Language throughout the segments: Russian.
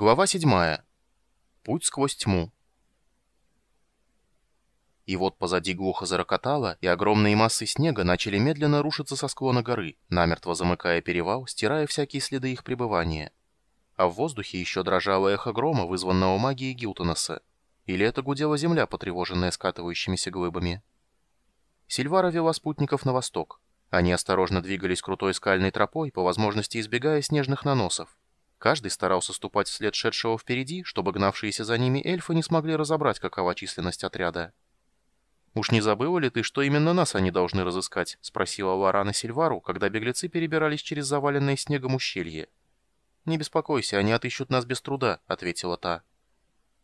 Глава 7. Путь сквозь тьму. И вот позади глухо зарокотало, и огромные массы снега начали медленно рушиться со склона горы, намертво замыкая перевал, стирая всякие следы их пребывания. А в воздухе еще дрожало эхо грома, вызванного магией Гилтонаса. Или это гудела земля, потревоженная скатывающимися глыбами. Сильвара вела спутников на восток. Они осторожно двигались крутой скальной тропой, по возможности избегая снежных наносов. Каждый старался ступать вслед шедшего впереди, чтобы гнавшиеся за ними эльфы не смогли разобрать, какова численность отряда. «Уж не забыла ли ты, что именно нас они должны разыскать?» — спросила Лорана Сильвару, когда беглецы перебирались через заваленное снегом ущелье. «Не беспокойся, они отыщут нас без труда», — ответила та.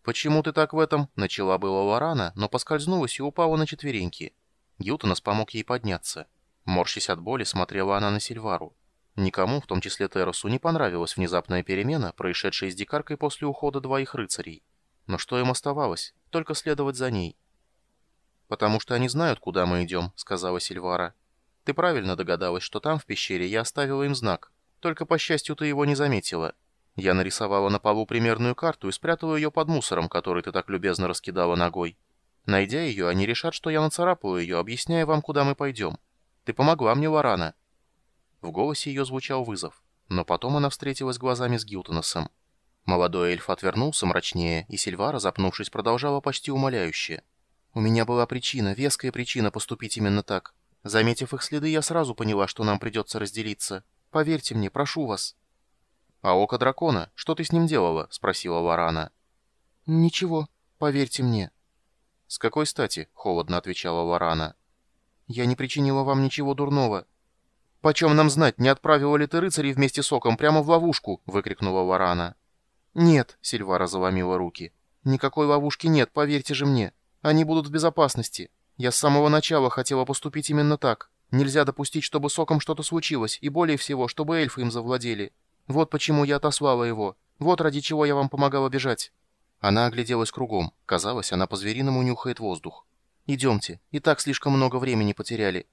«Почему ты так в этом?» — начала была Лорана, но поскользнулась и упала на четвереньки. Гилтонас помог ей подняться. Морщись от боли, смотрела она на Сильвару. Никому, в том числе Террасу, не понравилась внезапная перемена, происшедшая с дикаркой после ухода двоих рыцарей. Но что им оставалось? Только следовать за ней. «Потому что они знают, куда мы идем», — сказала Сильвара. «Ты правильно догадалась, что там, в пещере, я оставила им знак. Только, по счастью, ты его не заметила. Я нарисовала на полу примерную карту и спрятала ее под мусором, который ты так любезно раскидала ногой. Найдя ее, они решат, что я нацарапала ее, объясняя вам, куда мы пойдем. Ты помогла мне, Лорана». В голосе ее звучал вызов, но потом она встретилась глазами с Гилтоносом. Молодой эльф отвернулся мрачнее, и Сильвара, запнувшись, продолжала почти умоляюще. «У меня была причина, веская причина поступить именно так. Заметив их следы, я сразу поняла, что нам придется разделиться. Поверьте мне, прошу вас». «А око дракона? Что ты с ним делала?» — спросила Варана. «Ничего, поверьте мне». «С какой стати?» — холодно отвечала Варана. «Я не причинила вам ничего дурного. «Почем нам знать, не отправила ли ты рыцарей вместе с оком прямо в ловушку?» — выкрикнула Варана. «Нет», — Сильвара заломила руки. «Никакой ловушки нет, поверьте же мне. Они будут в безопасности. Я с самого начала хотела поступить именно так. Нельзя допустить, чтобы с оком что-то случилось, и более всего, чтобы эльфы им завладели. Вот почему я отослала его. Вот ради чего я вам помогала бежать». Она огляделась кругом. Казалось, она по-звериному нюхает воздух. «Идемте. И так слишком много времени потеряли.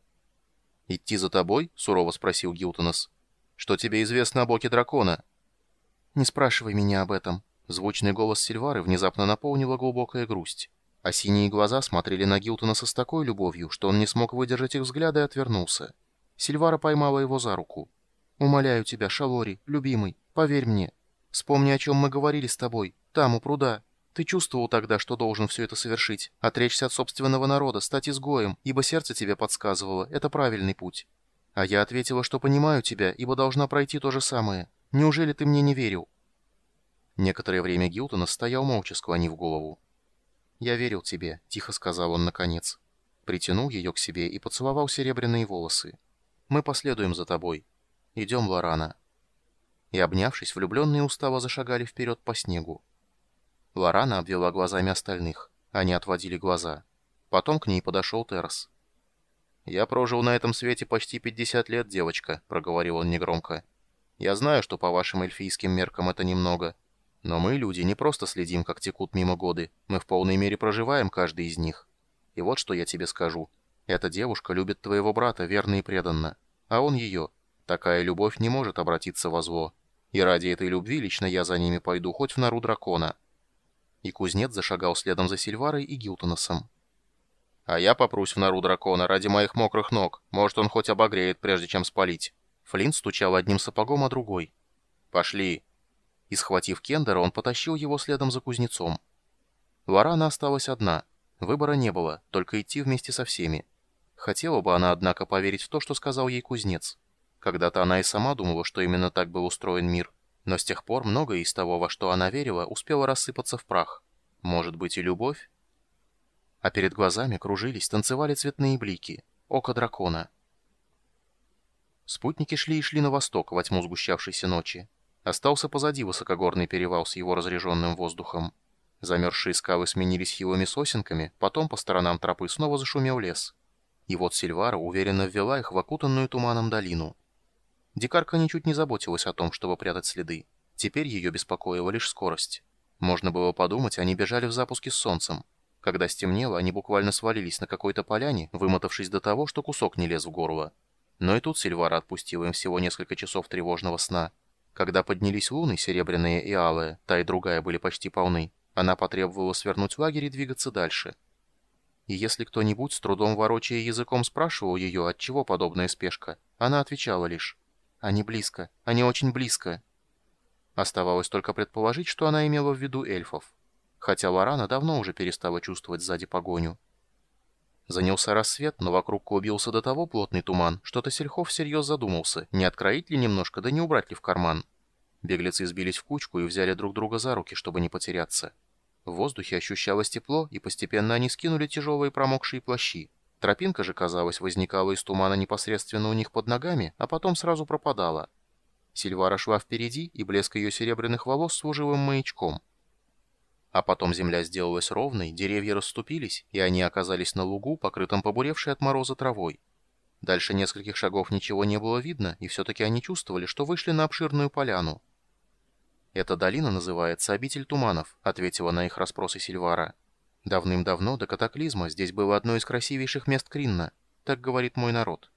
«Идти за тобой?» — сурово спросил Гилтонос. «Что тебе известно о боке дракона?» «Не спрашивай меня об этом». Звучный голос Сильвары внезапно наполнила глубокая грусть. А синие глаза смотрели на Гилтонаса с такой любовью, что он не смог выдержать их взгляда и отвернулся. Сильвара поймала его за руку. «Умоляю тебя, Шалори, любимый, поверь мне. Вспомни, о чем мы говорили с тобой, там, у пруда. Ты чувствовал тогда, что должен все это совершить, отречься от собственного народа, стать изгоем, ибо сердце тебе подсказывало, это правильный путь. А я ответила, что понимаю тебя, ибо должна пройти то же самое. Неужели ты мне не верил?» Некоторое время Гилтона стоял молча, склонив голову. «Я верил тебе», — тихо сказал он наконец. Притянул ее к себе и поцеловал серебряные волосы. «Мы последуем за тобой. Идем, Лорана». И, обнявшись, влюбленные устало зашагали вперед по снегу. Лорана обвела глазами остальных. Они отводили глаза. Потом к ней подошел Террас. «Я прожил на этом свете почти 50 лет, девочка», — проговорил он негромко. «Я знаю, что по вашим эльфийским меркам это немного. Но мы, люди, не просто следим, как текут мимо годы. Мы в полной мере проживаем каждый из них. И вот что я тебе скажу. Эта девушка любит твоего брата верно и преданно. А он ее. Такая любовь не может обратиться во зло. И ради этой любви лично я за ними пойду хоть в нору дракона» и кузнец зашагал следом за Сильварой и Гилтоносом. «А я попрусь в нору дракона ради моих мокрых ног. Может, он хоть обогреет, прежде чем спалить». Флинт стучал одним сапогом, а другой. «Пошли!» И, схватив Кендера, он потащил его следом за кузнецом. Лорана осталась одна. Выбора не было, только идти вместе со всеми. Хотела бы она, однако, поверить в то, что сказал ей кузнец. Когда-то она и сама думала, что именно так был устроен мир. Но с тех пор многое из того, во что она верила, успело рассыпаться в прах. Может быть и любовь? А перед глазами кружились, танцевали цветные блики. Око дракона. Спутники шли и шли на восток, во тьму сгущавшейся ночи. Остался позади высокогорный перевал с его разреженным воздухом. Замерзшие скалы сменились хилыми сосенками, потом по сторонам тропы снова зашумел лес. И вот Сильвара уверенно ввела их в окутанную туманом долину. Дикарка ничуть не заботилась о том, чтобы прятать следы. Теперь ее беспокоила лишь скорость. Можно было подумать, они бежали в запуске с солнцем. Когда стемнело, они буквально свалились на какой-то поляне, вымотавшись до того, что кусок не лез в горло. Но и тут Сильвара отпустила им всего несколько часов тревожного сна. Когда поднялись луны, серебряные и алые, та и другая были почти полны, она потребовала свернуть лагерь и двигаться дальше. И если кто-нибудь, с трудом ворочая языком, спрашивал ее, от чего подобная спешка, она отвечала лишь «Они близко, они очень близко». Оставалось только предположить, что она имела в виду эльфов, хотя Лорана давно уже перестала чувствовать сзади погоню. Занялся рассвет, но вокруг клубился до того плотный туман, что Тосельхов всерьез задумался, не откроить ли немножко, да не убрать ли в карман. Беглецы сбились в кучку и взяли друг друга за руки, чтобы не потеряться. В воздухе ощущалось тепло, и постепенно они скинули тяжелые промокшие плащи. Тропинка же, казалось, возникала из тумана непосредственно у них под ногами, а потом сразу пропадала. Сильвара шла впереди, и блеск ее серебряных волос служил им маячком. А потом земля сделалась ровной, деревья расступились, и они оказались на лугу, покрытом побуревшей от мороза травой. Дальше нескольких шагов ничего не было видно, и все-таки они чувствовали, что вышли на обширную поляну. «Эта долина называется Обитель Туманов», — ответила на их расспросы Сильвара. «Давным-давно, до катаклизма, здесь было одно из красивейших мест Кринна. Так говорит мой народ».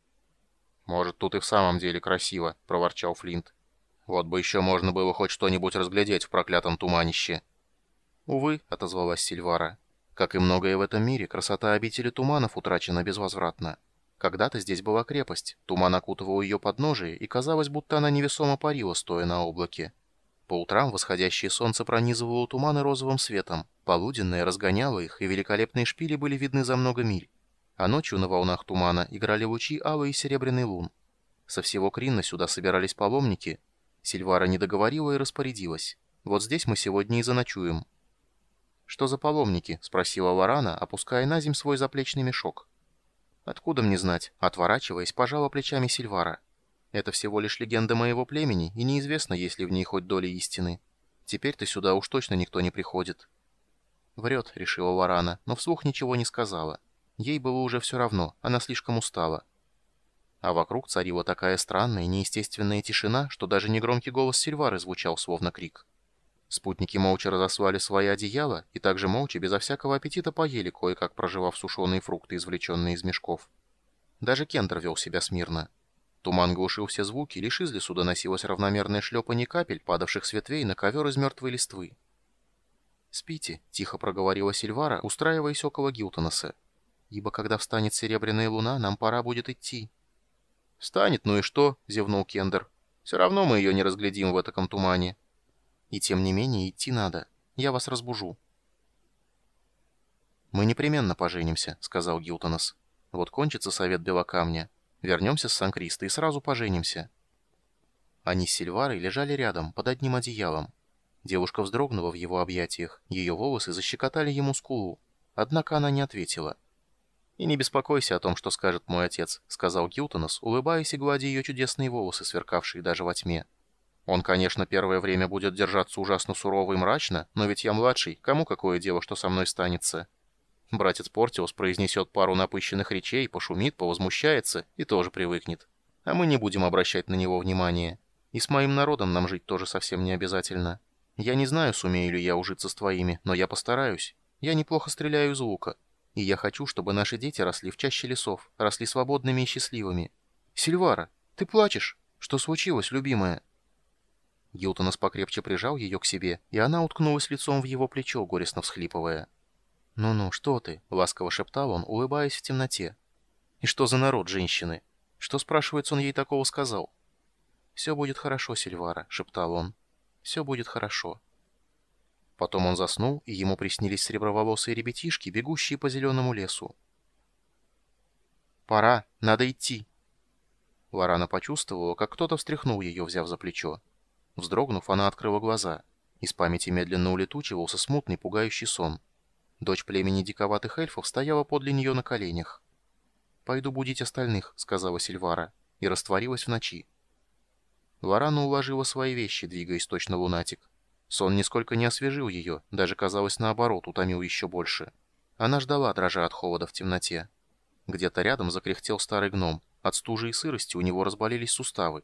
«Может, тут и в самом деле красиво», — проворчал Флинт. «Вот бы еще можно было хоть что-нибудь разглядеть в проклятом туманище». «Увы», — отозвалась Сильвара. «Как и многое в этом мире, красота обители туманов утрачена безвозвратно. Когда-то здесь была крепость, туман окутывал ее подножие, и казалось, будто она невесомо парила, стоя на облаке. По утрам восходящее солнце пронизывало туманы розовым светом, полуденное разгоняло их, и великолепные шпили были видны за много миль. А ночью на волнах тумана играли лучи алый и серебряный лун. Со всего Кринна сюда собирались паломники. Сильвара не договорила и распорядилась. «Вот здесь мы сегодня и заночуем». «Что за паломники?» — спросила Лорана, опуская на земь свой заплечный мешок. «Откуда мне знать?» — отворачиваясь, пожала плечами Сильвара. «Это всего лишь легенда моего племени, и неизвестно, есть ли в ней хоть доля истины. Теперь-то сюда уж точно никто не приходит». «Врет», — решила Лорана, но вслух ничего не сказала. Ей было уже все равно, она слишком устала. А вокруг царила такая странная, неестественная тишина, что даже негромкий голос Сильвары звучал словно крик. Спутники молча разослали свои одеяла и также молча, безо всякого аппетита, поели, кое-как проживав сушеные фрукты, извлеченные из мешков. Даже Кендер вел себя смирно. Туман глушил все звуки, лишь из лесу доносилось равномерное шлепанье капель, падавших с ветвей на ковер из мертвой листвы. «Спите», — тихо проговорила Сильвара, устраиваясь около Гилтонаса. «Ибо когда встанет серебряная луна, нам пора будет идти». «Встанет, ну и что?» — зевнул Кендер. «Все равно мы ее не разглядим в этом тумане». И тем не менее идти надо. Я вас разбужу». «Мы непременно поженимся», — сказал Гилтонос. «Вот кончится совет Белокамня. Вернемся с Сан-Криста и сразу поженимся». Они с Сильварой лежали рядом, под одним одеялом. Девушка вздрогнула в его объятиях, ее волосы защекотали ему скулу. Однако она не ответила. «И не беспокойся о том, что скажет мой отец», — сказал Гилтонос, улыбаясь и гладя ее чудесные волосы, сверкавшие даже во тьме. Он, конечно, первое время будет держаться ужасно сурово и мрачно, но ведь я младший, кому какое дело, что со мной станется? Братец Портиус произнесет пару напыщенных речей, пошумит, повозмущается и тоже привыкнет. А мы не будем обращать на него внимания. И с моим народом нам жить тоже совсем не обязательно. Я не знаю, сумею ли я ужиться с твоими, но я постараюсь. Я неплохо стреляю из лука. И я хочу, чтобы наши дети росли в чаще лесов, росли свободными и счастливыми. Сильвара, ты плачешь? Что случилось, любимая?» Гилтонос покрепче прижал ее к себе, и она уткнулась лицом в его плечо, горестно всхлипывая. «Ну-ну, что ты?» — ласково шептал он, улыбаясь в темноте. «И что за народ женщины? Что, спрашивается, он ей такого сказал?» «Все будет хорошо, Сильвара», — шептал он. «Все будет хорошо». Потом он заснул, и ему приснились среброволосые ребятишки, бегущие по зеленому лесу. «Пора, надо идти». Лорана почувствовала, как кто-то встряхнул ее, взяв за плечо. Вздрогнув, она открыла глаза. Из памяти медленно улетучивался смутный, пугающий сон. Дочь племени диковатых эльфов стояла подле нее на коленях. «Пойду будить остальных», — сказала Сильвара, и растворилась в ночи. Лорана уложила свои вещи, двигаясь точно лунатик. Сон нисколько не освежил ее, даже, казалось, наоборот, утомил еще больше. Она ждала, дрожа от холода в темноте. Где-то рядом закряхтел старый гном. От стужи и сырости у него разболелись суставы.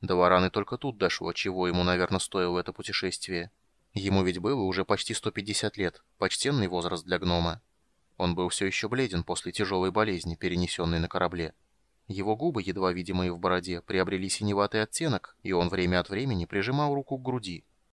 До Вараны только тут дошло, чего ему, наверное, стоило это путешествие. Ему ведь было уже почти 150 лет, почтенный возраст для гнома. Он был все еще бледен после тяжелой болезни, перенесенной на корабле. Его губы, едва видимые в бороде, приобрели синеватый оттенок, и он время от времени прижимал руку к груди.